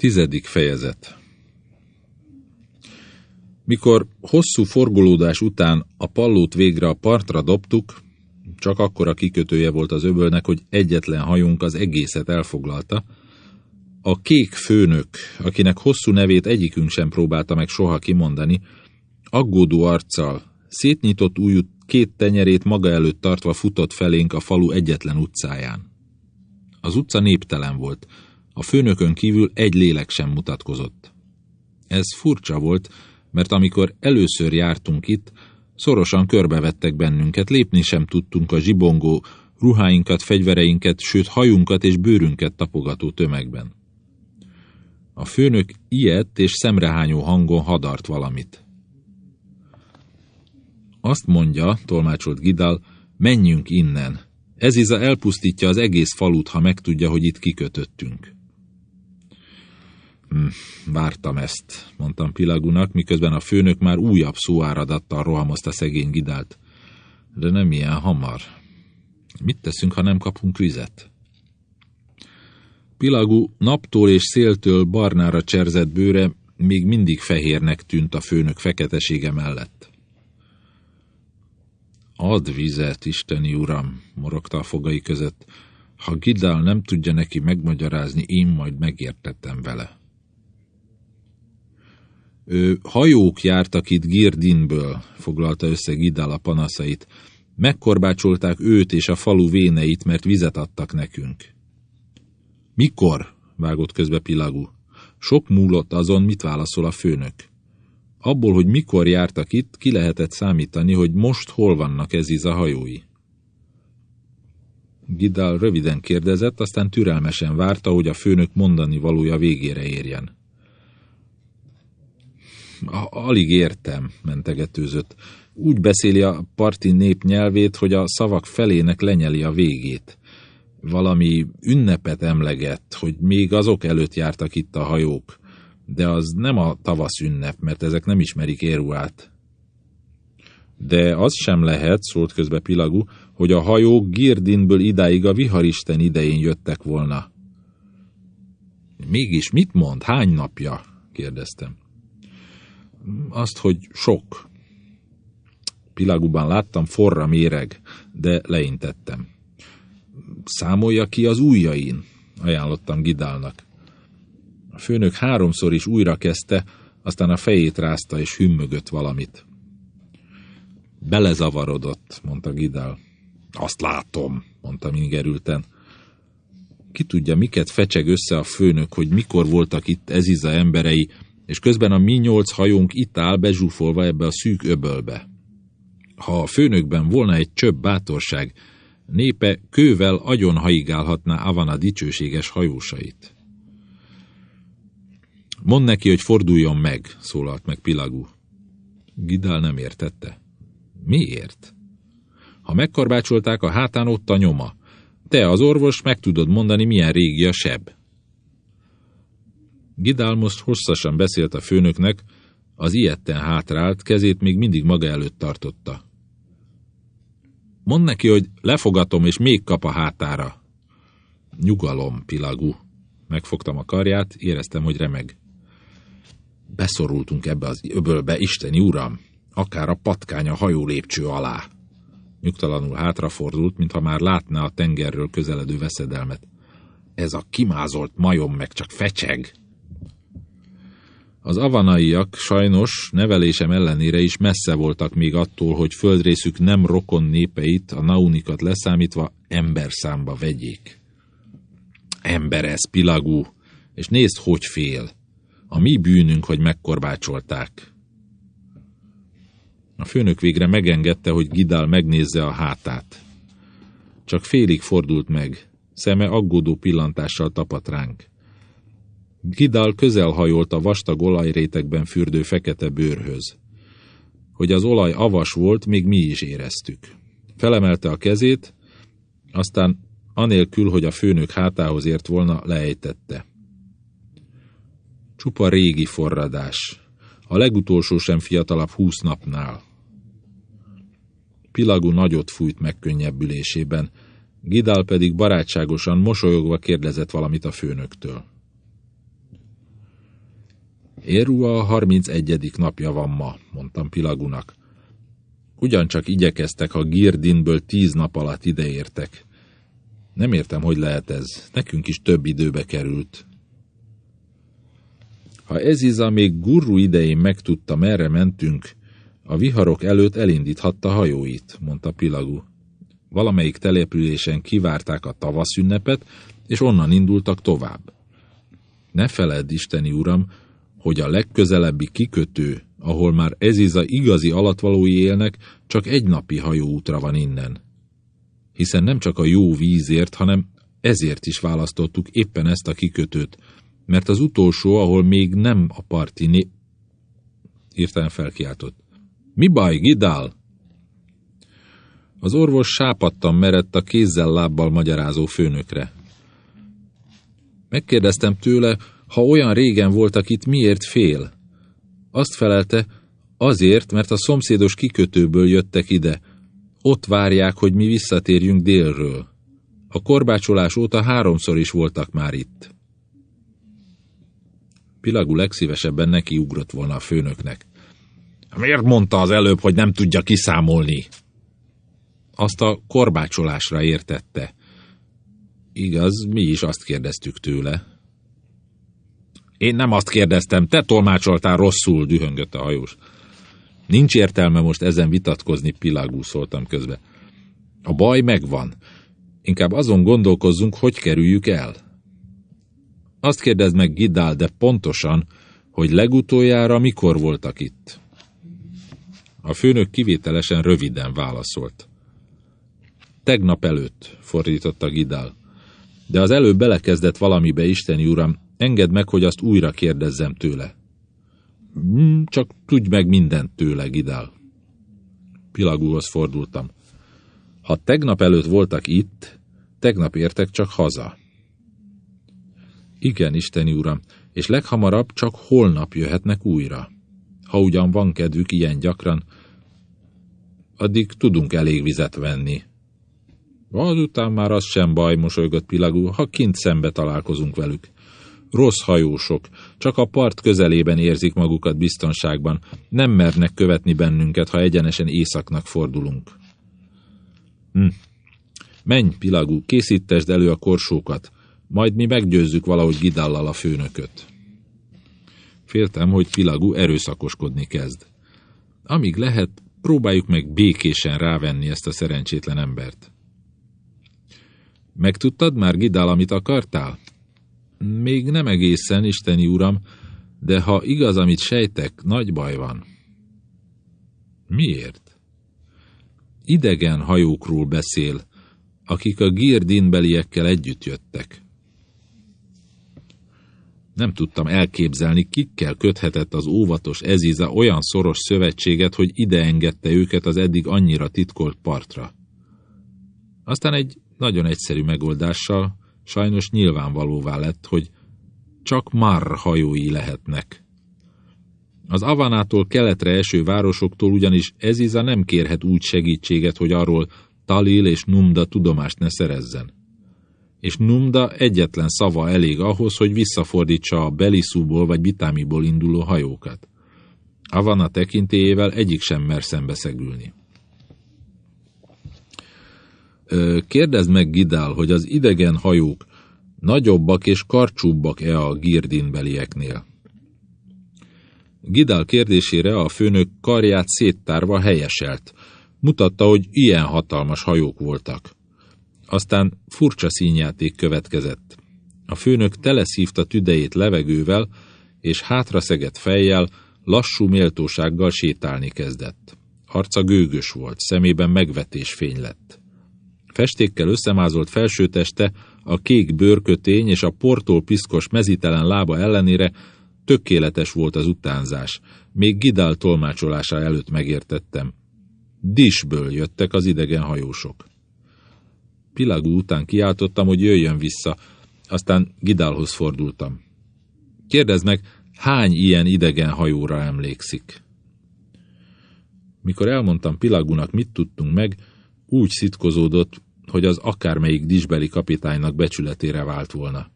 Tizedik fejezet. Mikor hosszú forgolódás után a pallót végre a partra dobtuk, csak akkor a kikötője volt az öbölnek, hogy egyetlen hajunk az egészet elfoglalta, a kék főnök, akinek hosszú nevét egyikünk sem próbálta meg soha kimondani, aggódó arccal, szétnyitott újú két tenyerét maga előtt tartva futott felénk a falu egyetlen utcáján. Az utca néptelen volt, a főnökön kívül egy lélek sem mutatkozott. Ez furcsa volt, mert amikor először jártunk itt, szorosan körbevettek bennünket, lépni sem tudtunk a zsibongó, ruháinkat, fegyvereinket, sőt hajunkat és bőrünket tapogató tömegben. A főnök ilyet és szemrehányó hangon hadart valamit. Azt mondja, tolmácsolt Gidal, menjünk innen. Ez Eziza elpusztítja az egész falut, ha megtudja, hogy itt kikötöttünk. Hm, vártam ezt, mondtam Pilagunak, miközben a főnök már újabb szóáradattal rohamozta szegény Gidált. De nem ilyen hamar. Mit teszünk, ha nem kapunk vizet? Pilagú naptól és széltől barnára cserzett bőre még mindig fehérnek tűnt a főnök feketesége mellett. Ad vizet, isteni uram, morogta a fogai között. Ha Gidál nem tudja neki megmagyarázni, én majd megértettem vele. Hajók jártak itt Girdinből, foglalta össze Gidál a panaszait. Megkorbácsolták őt és a falu véneit, mert vizet adtak nekünk. Mikor? vágott közbe Pilagú. Sok múlott azon, mit válaszol a főnök. Abból, hogy mikor jártak itt, ki lehetett számítani, hogy most hol vannak ez a hajói. Gidal röviden kérdezett, aztán türelmesen várta, hogy a főnök mondani valója végére érjen. Alig értem, mentegetőzött. Úgy beszéli a parti nép nyelvét, hogy a szavak felének lenyeli a végét valami ünnepet emlegett, hogy még azok előtt jártak itt a hajók, de az nem a tavasz ünnep, mert ezek nem ismerik Éruát. De az sem lehet, szólt közbe Pilagú, hogy a hajók Girdinből idáig a viharisten idején jöttek volna. Mégis mit mond? Hány napja? kérdeztem. Azt, hogy sok. Pilagúban láttam forra méreg, de leintettem számolja ki az ujjain, ajánlottam Gidálnak. A főnök háromszor is újra kezdte, aztán a fejét rázta és hümmögött valamit. Belezavarodott, mondta Gidál. Azt látom, mondtam ingerülten. Ki tudja, miket fecseg össze a főnök, hogy mikor voltak itt Eziza emberei, és közben a mi nyolc hajónk itt áll bezsúfolva ebbe a szűk öbölbe. Ha a főnökben volna egy csöbb bátorság, népe kővel agyon haigálhatná Avana dicsőséges hajósait. Mond neki, hogy forduljon meg, szólalt meg Pilagú. Gidál nem értette. Miért? Ha megkarbácsolták, a hátán ott a nyoma. Te, az orvos, meg tudod mondani, milyen régi a seb. Gidál most hosszasan beszélt a főnöknek, az ilyetten hátrált, kezét még mindig maga előtt tartotta. Mondd neki, hogy lefogatom, és még kap a hátára. Nyugalom, pilagú. Megfogtam a karját, éreztem, hogy remeg. Beszorultunk ebbe az öbölbe, isteni uram, akár a patkány a hajó lépcső alá. Nyugtalanul hátrafordult, mintha már látná a tengerről közeledő veszedelmet. Ez a kimázolt majom meg csak fecseg. Az avanaiak sajnos nevelésem ellenére is messze voltak még attól, hogy földrészük nem rokon népeit, a naunikat leszámítva emberszámba vegyék. Ember ez, pilagú, és nézd, hogy fél. A mi bűnünk, hogy megkorbácsolták. A főnök végre megengedte, hogy Gidál megnézze a hátát. Csak félig fordult meg, szeme aggódó pillantással tapadt ránk. Gidal közelhajolt a vastag olajrétegben fürdő fekete bőrhöz. Hogy az olaj avas volt, még mi is éreztük. Felemelte a kezét, aztán anélkül, hogy a főnök hátához ért volna, leejtette. Csupa régi forradás. A legutolsó sem fiatalabb húsz napnál. Pilagú nagyot fújt megkönnyebbülésében, Gidal pedig barátságosan, mosolyogva kérdezett valamit a főnöktől. Érua 31. napja van ma, mondtam Pilagunak. Ugyancsak igyekeztek, ha Girdinből tíz nap alatt ideértek. Nem értem, hogy lehet ez. Nekünk is több időbe került. Ha Eziza még gurru idején megtudta, merre mentünk, a viharok előtt elindíthatta hajóit, mondta Pilagu. Valamelyik településen kivárták a tavaszünnepet, és onnan indultak tovább. Ne feledd, Isteni Uram, hogy a legközelebbi kikötő, ahol már Eziza igazi alatvalói élnek, csak egy napi hajóútra van innen. Hiszen nem csak a jó vízért, hanem ezért is választottuk éppen ezt a kikötőt, mert az utolsó, ahol még nem a parti né... Írtán felkiáltott. Mi baj, Gidál? Az orvos sápadtan merett a kézzel-lábbal magyarázó főnökre. Megkérdeztem tőle, ha olyan régen voltak itt, miért fél? Azt felelte, azért, mert a szomszédos kikötőből jöttek ide. Ott várják, hogy mi visszatérjünk délről. A korbácsolás óta háromszor is voltak már itt. Pilagú legszívesebben neki ugrott volna a főnöknek. Miért mondta az előbb, hogy nem tudja kiszámolni? Azt a korbácsolásra értette. Igaz, mi is azt kérdeztük tőle. Én nem azt kérdeztem, te tolmácsoltál rosszul, dühöngött a hajós. Nincs értelme most ezen vitatkozni, szóltam közbe. A baj megvan. Inkább azon gondolkozzunk, hogy kerüljük el. Azt kérdezd meg Gidál, de pontosan, hogy legutoljára mikor voltak itt. A főnök kivételesen röviden válaszolt. Tegnap előtt, fordította Gidál. De az előbb belekezdett valamibe, Isteni Uram, engedd meg, hogy azt újra kérdezzem tőle. Hmm, csak tudj meg mindent tőle, Gidál. Pilagúhoz fordultam. Ha tegnap előtt voltak itt, tegnap értek csak haza. Igen, Isteni Uram, és leghamarabb csak holnap jöhetnek újra. Ha ugyan van kedvük ilyen gyakran, addig tudunk elég vizet venni. Azután már az sem baj, mosolygott Pilagú, ha kint szembe találkozunk velük. Rossz hajósok, csak a part közelében érzik magukat biztonságban, nem mernek követni bennünket, ha egyenesen északnak fordulunk. Hm. Menj, Pilagú, készítesd elő a korsókat, majd mi meggyőzzük valahogy Gidallal a főnököt. Féltem, hogy Pilagú erőszakoskodni kezd. Amíg lehet, próbáljuk meg békésen rávenni ezt a szerencsétlen embert. Megtudtad már, Gidál, amit akartál? Még nem egészen, isteni uram, de ha igaz, amit sejtek, nagy baj van. Miért? Idegen hajókról beszél, akik a Girdinbeliekkel együtt jöttek. Nem tudtam elképzelni, kikkel köthetett az óvatos Eziza olyan szoros szövetséget, hogy ide engedte őket az eddig annyira titkolt partra. Aztán egy nagyon egyszerű megoldással sajnos nyilvánvalóvá lett, hogy csak Mar hajói lehetnek. Az Avanától keletre eső városoktól ugyanis Eziza nem kérhet úgy segítséget, hogy arról Talil és Numda tudomást ne szerezzen. És Numda egyetlen szava elég ahhoz, hogy visszafordítsa a Belisúból vagy Bitámiból induló hajókat. Avana tekintélyével egyik sem mer szembeszegülni. Kérdezd meg, Gidál, hogy az idegen hajók nagyobbak és karcsúbbak-e a girdinbelieknél? Gidál kérdésére a főnök karját széttárva helyeselt. Mutatta, hogy ilyen hatalmas hajók voltak. Aztán furcsa színjáték következett. A főnök teleszívta tüdejét levegővel, és hátra szegett fejjel, lassú méltósággal sétálni kezdett. Arca gőgös volt, szemében megvetés fény lett. Festékkel összemázolt felsőteste, a kék bőrkötény és a portól piszkos mezitelen lába ellenére tökéletes volt az utánzás. Még Gidál tolmácsolása előtt megértettem. Disből jöttek az idegen hajósok. Pilagú után kiáltottam, hogy jöjjön vissza, aztán Gidálhoz fordultam. Kérdezd meg, hány ilyen idegen hajóra emlékszik? Mikor elmondtam Pilagúnak, mit tudtunk meg, úgy szitkozódott, hogy az akármelyik disbeli kapitánynak becsületére vált volna.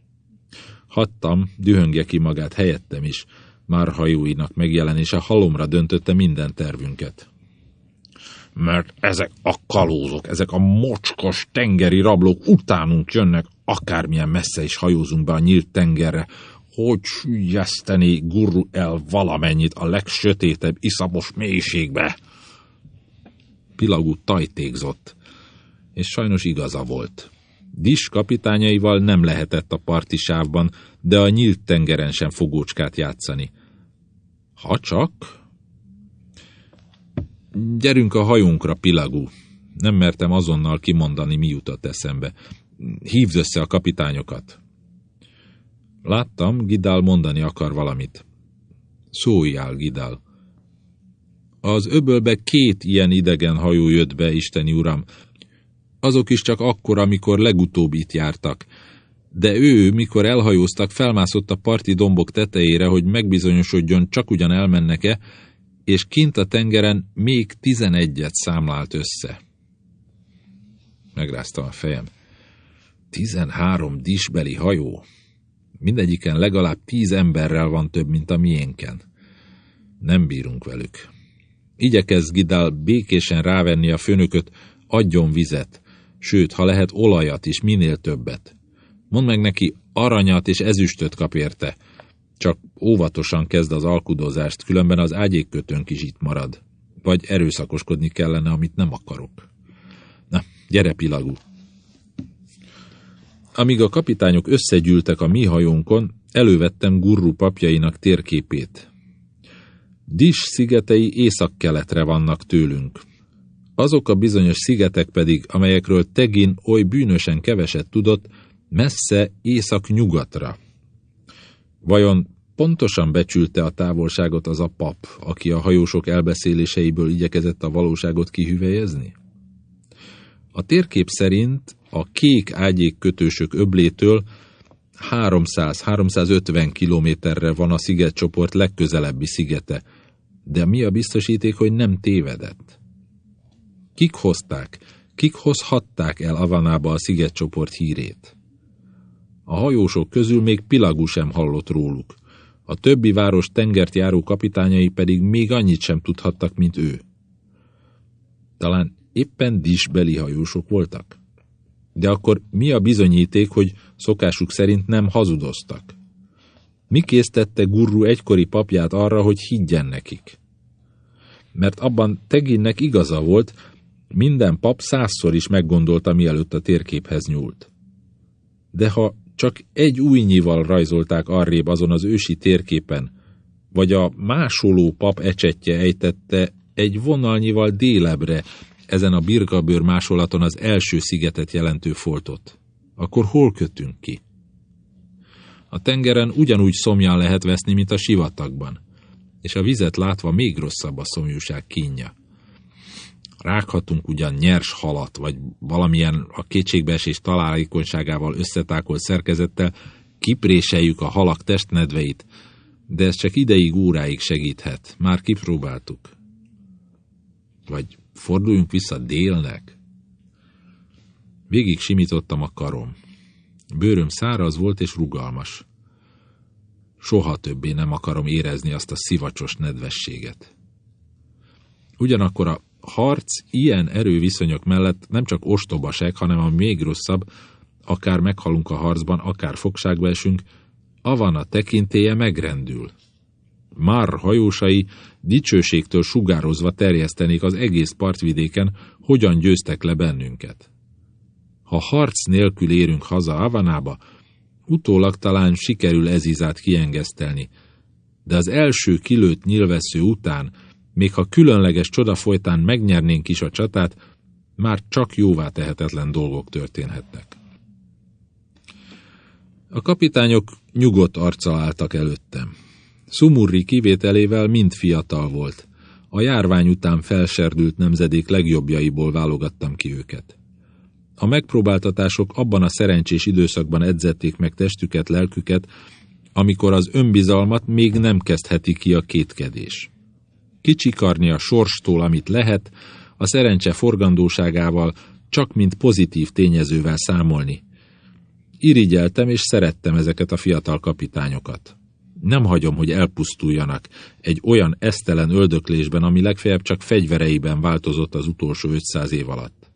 Hattam, dühöngje ki magát helyettem is, Már hajóinak megjelenése halomra döntötte minden tervünket. Mert ezek a kalózok, ezek a mocskos tengeri rablók utánunk jönnek, akármilyen messze is hajózunk be a nyílt tengerre, hogy sülyezteni gurru el valamennyit a legsötétebb iszapos mélységbe. Pilagú tajtékzott, és sajnos igaza volt. Dis kapitányaival nem lehetett a parti sávban, de a nyílt tengeren sem fogócskát játszani. Ha csak... Gyerünk a hajónkra, Pilagú. Nem mertem azonnal kimondani, mi jutott eszembe. Hívd össze a kapitányokat. Láttam, Gidál mondani akar valamit. Szóljál, Gidál. Az öbölbe két ilyen idegen hajó jött be, Isteni Uram. Azok is csak akkor, amikor legutóbb itt jártak. De ő, mikor elhajóztak, felmászott a parti dombok tetejére, hogy megbizonyosodjon, csak ugyan elmennek-e, és kint a tengeren még tizenegyet számlált össze. Megráztam a fejem. Tizenhárom disbeli hajó. Mindegyiken legalább tíz emberrel van több, mint a miénken. Nem bírunk velük. Igyekez Gidál békésen rávenni a főnököt, adjon vizet, sőt, ha lehet olajat is, minél többet. Mondd meg neki, aranyat és ezüstöt kap érte. Csak óvatosan kezd az alkudozást, különben az ágyékkötőnk is itt marad. Vagy erőszakoskodni kellene, amit nem akarok. Na, gyere, Pilagú! Amíg a kapitányok összegyűltek a mi hajónkon, elővettem Gurru papjainak térképét. Dis szigetei észak-keletre vannak tőlünk. Azok a bizonyos szigetek pedig, amelyekről Tegin oly bűnösen keveset tudott, messze észak-nyugatra. Vajon pontosan becsülte a távolságot az a pap, aki a hajósok elbeszéléseiből igyekezett a valóságot kihüvelyezni? A térkép szerint a kék ágyék kötősök öblétől 300-350 kilométerre van a szigetcsoport legközelebbi szigete, de mi a biztosíték, hogy nem tévedett? Kik hozták, kik hozhatták el Avanába a szigetcsoport hírét? A hajósok közül még Pilagú sem hallott róluk. A többi város tengert járó kapitányai pedig még annyit sem tudhattak, mint ő. Talán éppen disbeli hajósok voltak? De akkor mi a bizonyíték, hogy szokásuk szerint nem hazudoztak? Mi késztette Gurru egykori papját arra, hogy higgyen nekik? Mert abban Teginnek igaza volt, minden pap százszor is meggondolta, mielőtt a térképhez nyúlt. De ha csak egy újnyival rajzolták arrébb azon az ősi térképen, vagy a másoló pap ecsettje ejtette egy vonalnyival délebre, ezen a birkabőr másolaton az első szigetet jelentő foltot. Akkor hol kötünk ki? A tengeren ugyanúgy szomjan lehet veszni, mint a sivatagban, és a vizet látva még rosszabb a szomjúság kínja. Rághatunk ugyan nyers halat, vagy valamilyen a kétségbeesés találékonyságával összetákolt szerkezettel, kipréseljük a halak testnedveit, de ez csak ideig, óráig segíthet. Már kipróbáltuk. Vagy Forduljunk vissza délnek. Végig simítottam a karom. Bőröm száraz volt és rugalmas. Soha többé nem akarom érezni azt a szivacsos nedvességet. Ugyanakkor a harc ilyen erőviszonyok mellett nem csak ostobaság, hanem a még rosszabb, akár meghalunk a harcban, akár fogságba esünk, avan a tekintélye megrendül. Már hajósai dicsőségtől sugározva terjesztenék az egész partvidéken, hogyan győztek le bennünket. Ha harc nélkül érünk haza Avanába, utólag talán sikerül ezizát kiengesztelni, de az első kilőtt nyilvessző után, még ha különleges csoda folytán megnyernénk is a csatát, már csak jóvá tehetetlen dolgok történhetnek. A kapitányok nyugodt arccal álltak előttem. Szumurri kivételével mind fiatal volt. A járvány után felserdült nemzedék legjobbjaiból válogattam ki őket. A megpróbáltatások abban a szerencsés időszakban edzették meg testüket, lelküket, amikor az önbizalmat még nem kezdheti ki a kétkedés. Kicsikarni a sorstól, amit lehet, a szerencse forgandóságával csak mint pozitív tényezővel számolni. Irigyeltem és szerettem ezeket a fiatal kapitányokat Nem hagyom, hogy elpusztuljanak egy olyan esztelen öldöklésben, ami legfeljebb csak fegyvereiben változott az utolsó 500 év alatt.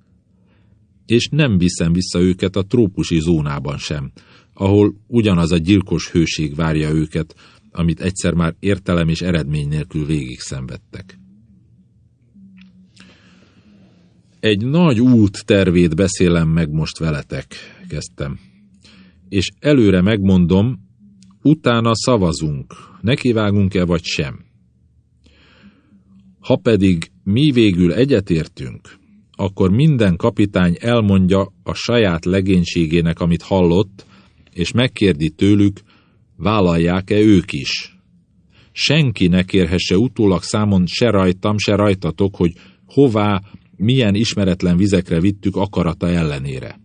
És nem viszem vissza őket a trópusi zónában sem, ahol ugyanaz a gyilkos hőség várja őket, amit egyszer már értelem és eredmény nélkül végig szenvedtek. Egy nagy út tervét beszélem meg most veletek, kezdtem. És előre megmondom, utána szavazunk, nekivágunk-e vagy sem. Ha pedig mi végül egyetértünk, akkor minden kapitány elmondja a saját legénységének, amit hallott, és megkérdi tőlük, vállalják-e ők is. Senki ne kérhesse utólag számon se rajtam, se rajtatok, hogy hová, milyen ismeretlen vizekre vittük akarata ellenére.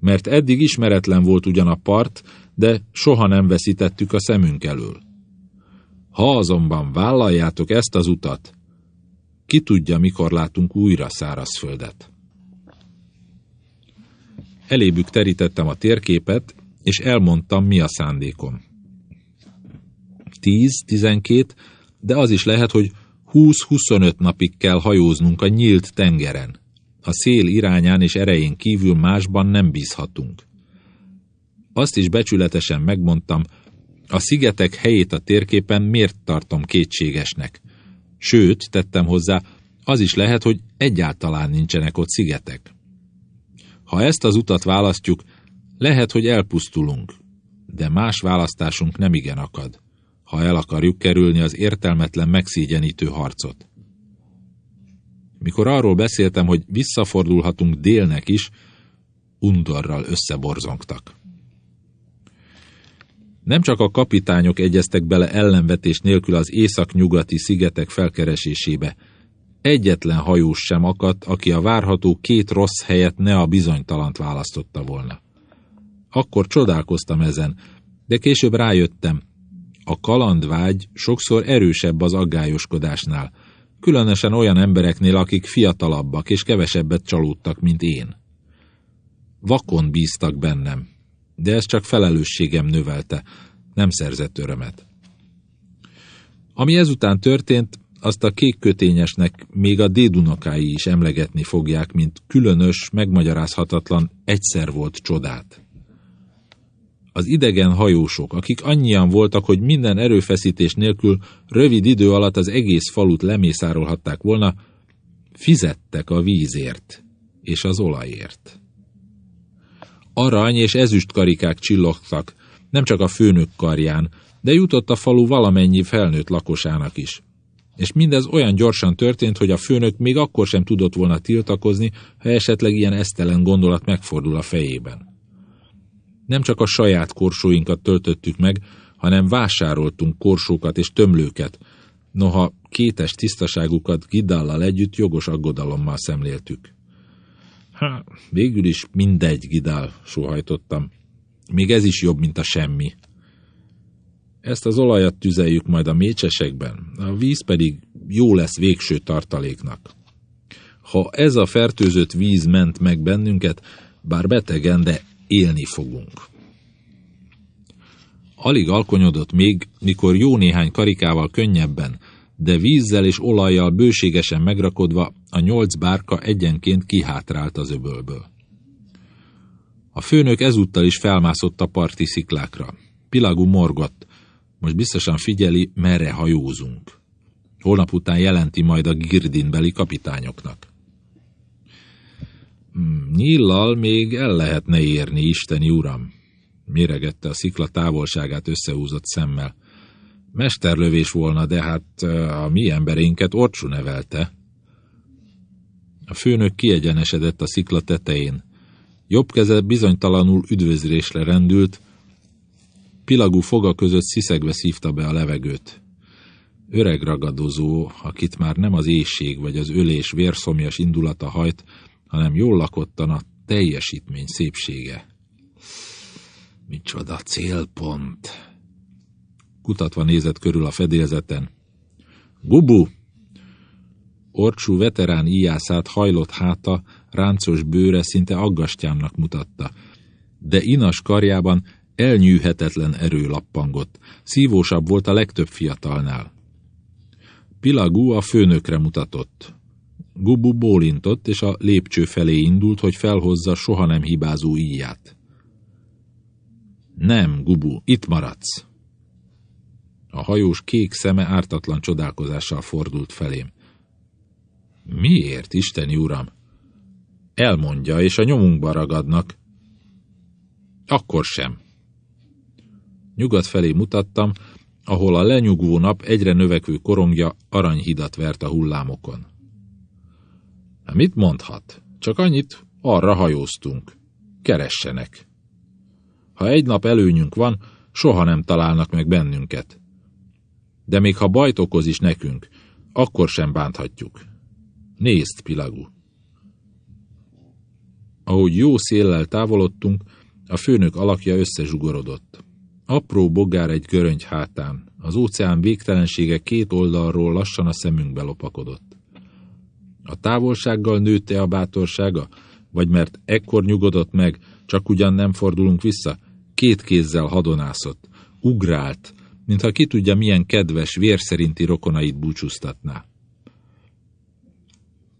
Mert eddig ismeretlen volt ugyan a part, de soha nem veszítettük a szemünk elől. Ha azonban vállaljátok ezt az utat, ki tudja, mikor látunk újra szárazföldet. Elébük terítettem a térképet, és elmondtam, mi a szándékom. Tíz, tizenkét, de az is lehet, hogy 20-25 napig kell hajóznunk a nyílt tengeren. A szél irányán és erején kívül másban nem bízhatunk. Azt is becsületesen megmondtam, a szigetek helyét a térképen miért tartom kétségesnek. Sőt, tettem hozzá, az is lehet, hogy egyáltalán nincsenek ott szigetek. Ha ezt az utat választjuk, lehet, hogy elpusztulunk, de más választásunk nem igen akad ha el akarjuk kerülni az értelmetlen megszégyenítő harcot. Mikor arról beszéltem, hogy visszafordulhatunk délnek is, undorral összeborzongtak. Nem csak a kapitányok egyeztek bele ellenvetés nélkül az észak-nyugati szigetek felkeresésébe, egyetlen hajós sem akadt, aki a várható két rossz helyet ne a bizonytalant választotta volna. Akkor csodálkoztam ezen, de később rájöttem, a kalandvágy sokszor erősebb az aggályoskodásnál, különösen olyan embereknél, akik fiatalabbak és kevesebbet csalódtak, mint én. Vakon bíztak bennem, de ez csak felelősségem növelte, nem szerzett örömet. Ami ezután történt, azt a kékkötényesnek még a dédunokái is emlegetni fogják, mint különös, megmagyarázhatatlan, egyszer volt csodát az idegen hajósok, akik annyian voltak, hogy minden erőfeszítés nélkül rövid idő alatt az egész falut lemészárolhatták volna, fizettek a vízért és az olajért. Arany és ezüst karikák csillogtak, nem csak a főnök karján, de jutott a falu valamennyi felnőtt lakosának is. És mindez olyan gyorsan történt, hogy a főnök még akkor sem tudott volna tiltakozni, ha esetleg ilyen esztelen gondolat megfordul a fejében. Nem csak a saját korsóinkat töltöttük meg, hanem vásároltunk korsókat és tömlőket, noha kétes tisztaságukat Gidállal együtt jogos aggodalommal szemléltük. Ha, végül is mindegy, Gidál, sóhajtottam. Még ez is jobb, mint a semmi. Ezt az olajat tüzeljük majd a mécsesekben, a víz pedig jó lesz végső tartaléknak. Ha ez a fertőzött víz ment meg bennünket, bár betegen, de élni fogunk. Alig alkonyodott még, mikor jó néhány karikával könnyebben, de vízzel és olajjal bőségesen megrakodva a nyolc bárka egyenként kihátrált az öbölből. A főnök ezúttal is felmászott a parti sziklákra. Pilagú morgott. Most biztosan figyeli, merre hajózunk. Holnap után jelenti majd a girdinbeli kapitányoknak. Hmm, nyillal még el lehetne érni, isteni uram. Méregette a szikla távolságát összehúzott szemmel. Mesterlövés volna, de hát a mi emberénket Orcsú nevelte. A főnök kiegyenesedett a szikla tetején. Jobb keze bizonytalanul üdvözlésre rendült, Pilagú foga között sziszegve szívta be a levegőt. Öreg ragadozó, akit már nem az éjség vagy az ölés vérszomjas indulata hajt, hanem jól lakottan a teljesítmény szépsége. Micsoda célpont! Kutatva nézett körül a fedélzeten. Gubu! Orcsú veterán íjászát hajlott háta, ráncos bőre szinte aggastyámnak mutatta, de inas karjában Elnyűhetetlen erő lappangott, szívósabb volt a legtöbb fiatalnál. Pilagú a főnökre mutatott. Gubu bólintott, és a lépcső felé indult, hogy felhozza soha nem hibázó íját. Nem, Gubu, itt maradsz. A hajós kék szeme ártatlan csodálkozással fordult felém. Miért, Isteni Uram? Elmondja, és a nyomunkba ragadnak. Akkor sem. Nyugat felé mutattam, ahol a lenyugvó nap egyre növekvő korongja aranyhidat vert a hullámokon. Mit mondhat? Csak annyit, arra hajóztunk. Keressenek. Ha egy nap előnyünk van, soha nem találnak meg bennünket. De még ha bajt okoz is nekünk, akkor sem bánthatjuk. Nézd, Pilagú! Ahogy jó széllel távolodtunk, a főnök alakja összezsugorodott. Apró bogár egy göröngy hátán, az óceán végtelensége két oldalról lassan a szemünkbe lopakodott. A távolsággal nőtte a bátorsága, vagy mert ekkor nyugodott meg, csak ugyan nem fordulunk vissza, két kézzel hadonászott, ugrált, mintha ki tudja milyen kedves, vérszerinti rokonait búcsúztatná.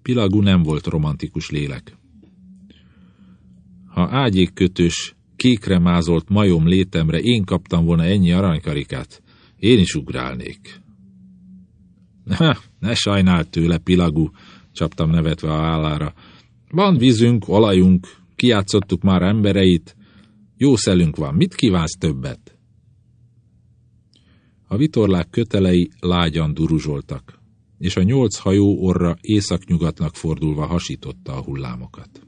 Pilagú nem volt romantikus lélek. Ha ágyékkötős, kékre mázolt majom létemre én kaptam volna ennyi aranykarikát, én is ugrálnék. Ne, ne sajnált tőle, Pilagú, csaptam nevetve a állára. Van vízünk, olajunk, kiátszottuk már embereit, jó szelünk van, mit kívánsz többet? A vitorlák kötelei lágyan duruzsoltak, és a nyolc hajó orra északnyugatnak fordulva hasította a hullámokat.